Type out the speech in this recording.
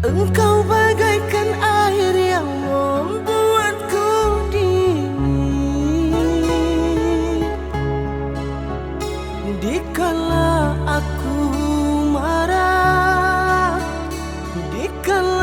Engkau bagaikan air yang membuatku dingin. Dikala aku marah Dikala